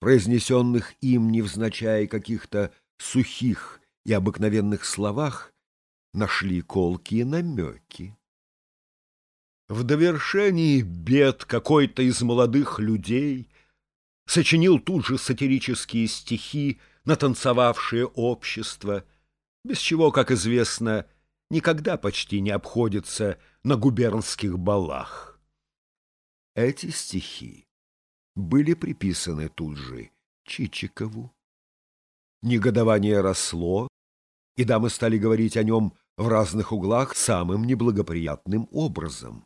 произнесенных им невзначай каких-то сухих и обыкновенных словах, нашли колкие намеки. В довершении бед какой-то из молодых людей сочинил тут же сатирические стихи на танцевавшее общество, без чего, как известно, никогда почти не обходится на губернских балах. Эти стихи были приписаны тут же Чичикову. Негодование росло, и дамы стали говорить о нем в разных углах самым неблагоприятным образом.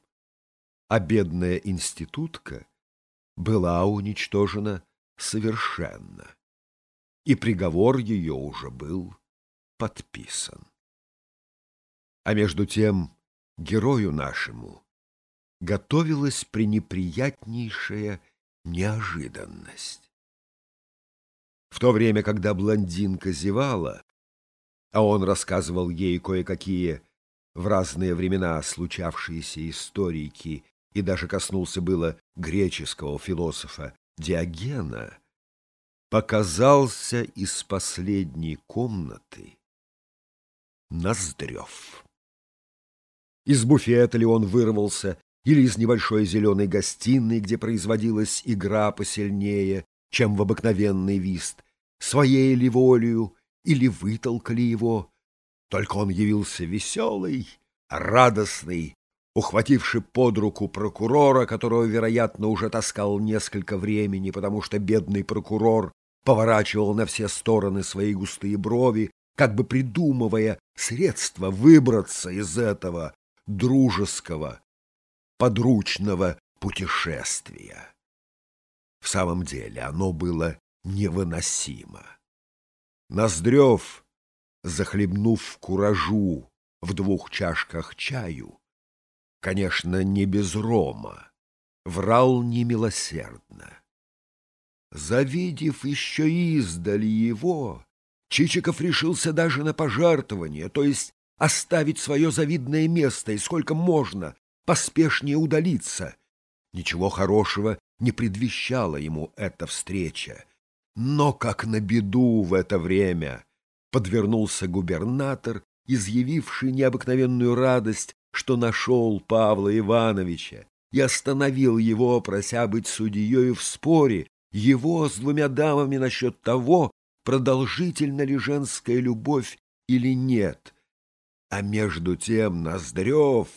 А бедная институтка была уничтожена совершенно, и приговор ее уже был подписан. А между тем герою нашему готовилась пренеприятнейшая неожиданность. В то время, когда блондинка зевала, а он рассказывал ей кое-какие в разные времена случавшиеся историки и даже коснулся было греческого философа Диогена, показался из последней комнаты Ноздрев. Из буфета ли он вырвался, или из небольшой зеленой гостиной, где производилась игра посильнее, чем в обыкновенный вист, своей ли волею, или вытолкали его. Только он явился веселый, радостный, ухвативший под руку прокурора, которого, вероятно, уже таскал несколько времени, потому что бедный прокурор поворачивал на все стороны свои густые брови, как бы придумывая средства выбраться из этого дружеского, подручного путешествия. В самом деле оно было невыносимо. Ноздрев, захлебнув куражу в двух чашках чаю, конечно, не без рома, врал немилосердно. Завидев еще издали его, Чичиков решился даже на пожертвование, то есть оставить свое завидное место и сколько можно поспешнее удалиться. Ничего хорошего не предвещала ему эта встреча. Но, как на беду в это время, подвернулся губернатор, изъявивший необыкновенную радость, что нашел Павла Ивановича, и остановил его, прося быть судьей в споре, его с двумя дамами насчет того, продолжительна ли женская любовь или нет. А между тем Ноздрев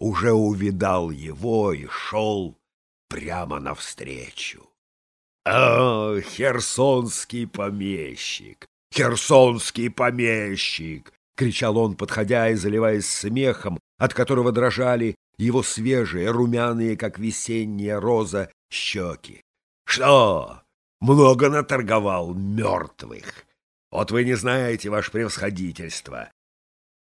уже увидал его и шел прямо навстречу. «А, херсонский помещик! Херсонский помещик!» — кричал он, подходя и заливаясь смехом, от которого дрожали его свежие, румяные, как весенняя роза, щеки. «Что? Много наторговал мертвых? Вот вы не знаете, ваше превосходительство!»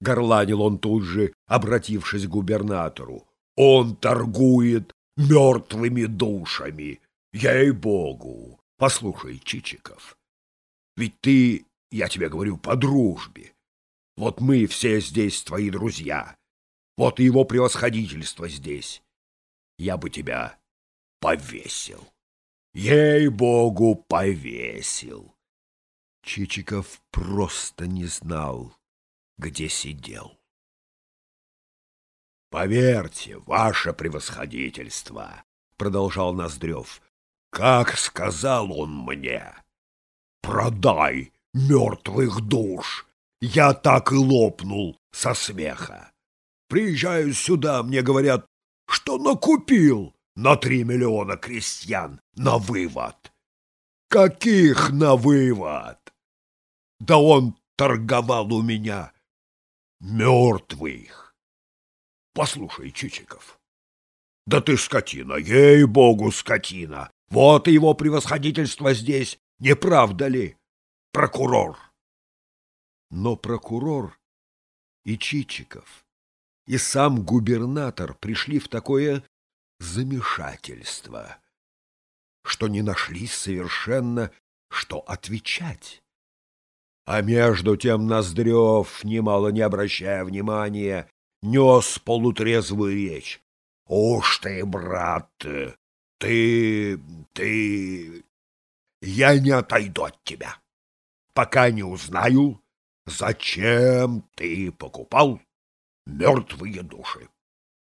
Горланил он тут же, обратившись к губернатору. «Он торгует мертвыми душами!» Ей-богу! Послушай, Чичиков, ведь ты, я тебе говорю, по дружбе. Вот мы все здесь твои друзья. Вот и его превосходительство здесь. Я бы тебя повесил. Ей-богу, повесил. Чичиков просто не знал, где сидел. «Поверьте, ваше превосходительство», — продолжал Ноздрев, как сказал он мне, продай мертвых душ. Я так и лопнул со смеха. Приезжаю сюда, мне говорят, что накупил на три миллиона крестьян на вывод. Каких на вывод? Да он торговал у меня мертвых. Послушай, Чичиков, да ты скотина, ей-богу, скотина. Вот и его превосходительство здесь, не правда ли, прокурор? Но прокурор и Чичиков, и сам губернатор пришли в такое замешательство, что не нашлись совершенно, что отвечать. А между тем Ноздрев, немало не обращая внимания, нес полутрезвую речь. «Уж ты, брат, ты, ты... я не отойду от тебя, пока не узнаю, зачем ты покупал мертвые души.